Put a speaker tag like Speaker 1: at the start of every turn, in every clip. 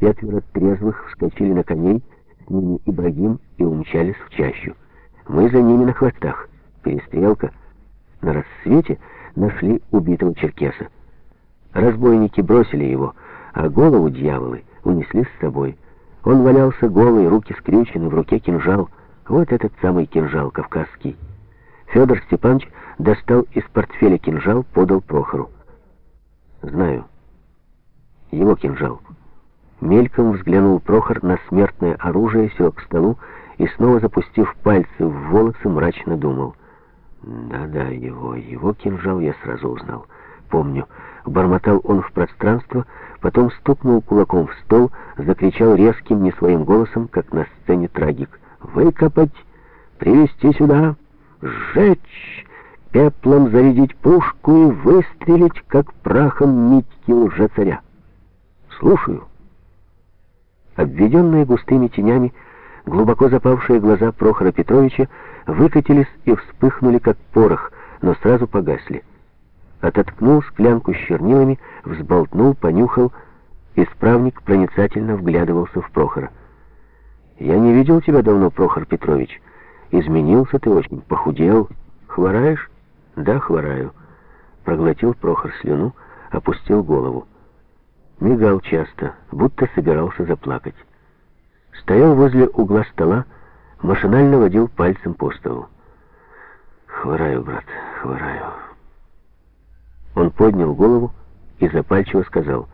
Speaker 1: Четверо трезвых вскочили на коней, с ними Ибрагим, и умчались в чащу. Мы за ними на хвостах. Перестрелка. На рассвете нашли убитого черкеса. Разбойники бросили его, а голову дьяволы унесли с собой. Он валялся голый, руки скрючены, в руке кинжал. Вот этот самый кинжал кавказский. Федор Степанович достал из портфеля кинжал, подал Прохору. «Знаю. Его кинжал». Мельком взглянул Прохор на смертное оружие, сел к столу и, снова запустив пальцы в волосы, мрачно думал. «Да-да, его, его кинжал я сразу узнал. Помню». Бормотал он в пространство, потом стукнул кулаком в стол, закричал резким, не своим голосом, как на сцене трагик. «Выкопать! Привести сюда! Сжечь! Пеплом зарядить пушку и выстрелить, как прахом Митьки лжецаря!» «Слушаю!» Обведенные густыми тенями, глубоко запавшие глаза Прохора Петровича выкатились и вспыхнули, как порох, но сразу погасли. Ототкнул склянку с чернилами, взболтнул, понюхал. Исправник проницательно вглядывался в Прохора. «Я не видел тебя давно, Прохор Петрович. Изменился ты очень, похудел. Хвораешь?» «Да, хвораю». Проглотил Прохор слюну, опустил голову. Мигал часто, будто собирался заплакать. Стоял возле угла стола, машинально водил пальцем по столу. «Хвораю, брат, хвораю». Он поднял голову и запальчиво сказал,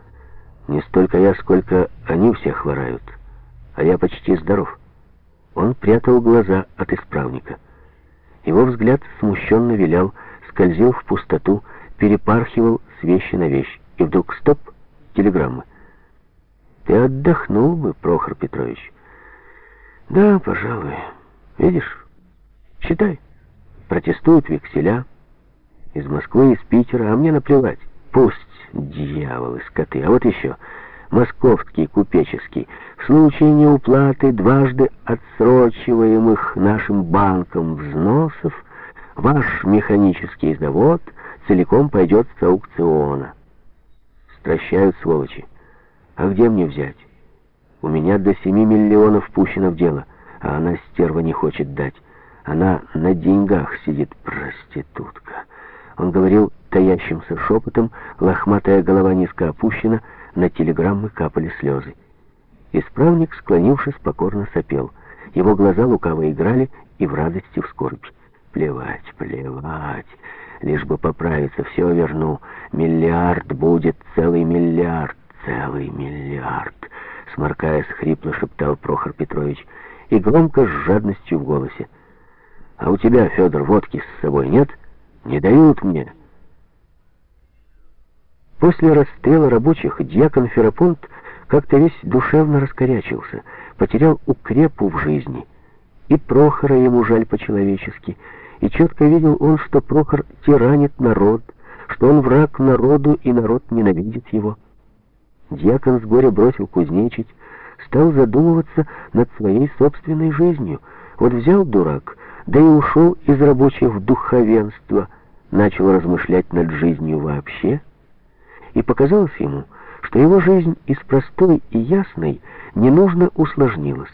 Speaker 1: «Не столько я, сколько они все хворают, а я почти здоров». Он прятал глаза от исправника. Его взгляд смущенно вилял, скользил в пустоту, перепархивал с вещи на вещь. И вдруг стоп, телеграммы. «Ты отдохнул бы, Прохор Петрович». «Да, пожалуй. Видишь, считай. Протестуют векселя» из Москвы, из Питера, а мне наплевать. Пусть, дьяволы, скоты. А вот еще, московский, купеческий, в случае неуплаты дважды отсрочиваемых нашим банком взносов, ваш механический завод целиком пойдет с аукциона. Стращают сволочи. А где мне взять? У меня до семи миллионов пущено в дело, а она стерва не хочет дать. Она на деньгах сидит, проститутка. Он говорил таящимся шепотом, лохматая голова низко опущена, на телеграммы капали слезы. Исправник, склонившись, покорно сопел. Его глаза лукаво играли и в радости, в скорбь. Плевать, плевать, лишь бы поправиться, все верну. Миллиард будет, целый миллиард, целый миллиард. Сморкаясь, хрипло шептал Прохор Петрович и громко с жадностью в голосе. «А у тебя, Федор, водки с собой нет?» Не дают мне. После расстрела рабочих дьякон Ферапонт как-то весь душевно раскорячился, потерял укрепу в жизни. И Прохора ему жаль по-человечески, и четко видел он, что Прохор тиранит народ, что он враг народу, и народ ненавидит его. Дьякон с горя бросил кузнечить, стал задумываться над своей собственной жизнью. Вот взял дурак, да и ушел из рабочих духовенство, начал размышлять над жизнью вообще, и показалось ему, что его жизнь из простой и ясной ненужно усложнилась.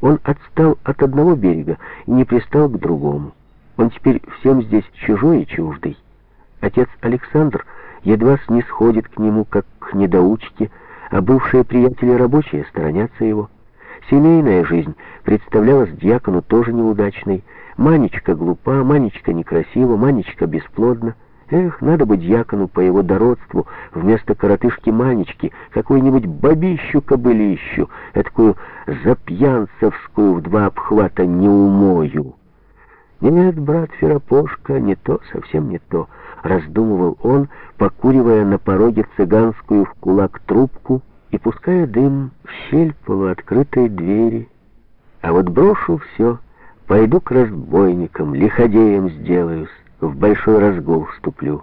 Speaker 1: Он отстал от одного берега и не пристал к другому. Он теперь всем здесь чужой и чуждый. Отец Александр едва снисходит к нему, как к недоучке, а бывшие приятели рабочие сторонятся его. Семейная жизнь представлялась дьякону тоже неудачной, Манечка глупа, Манечка некрасива, Манечка бесплодна. Эх, надо бы дьякону по его дородству вместо коротышки Манечки какую-нибудь бабищу-кобылищу, эткую запьянцевскую в два обхвата неумою. Нет, брат Ферапошка, не то, совсем не то, раздумывал он, покуривая на пороге цыганскую в кулак трубку и пуская дым в щель полуоткрытой двери. А вот брошу все — Пойду к разбойникам, лиходеям сделаюсь, в большой разгул вступлю.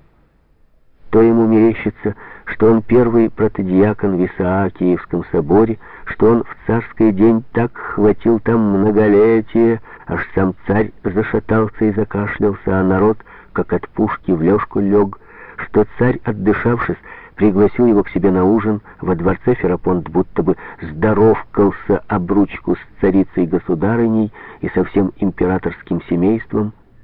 Speaker 1: То ему мерещится, что он первый протодиакон в Исаакиевском соборе, что он в царский день так хватил там многолетие, аж сам царь зашатался и закашлялся, а народ, как от пушки, в лёжку лег, что царь, отдышавшись, пригласил его к себе на ужин. Во дворце Ферапонт будто бы здоровкался об ручку с царицей-государыней и со всем императорским семейством.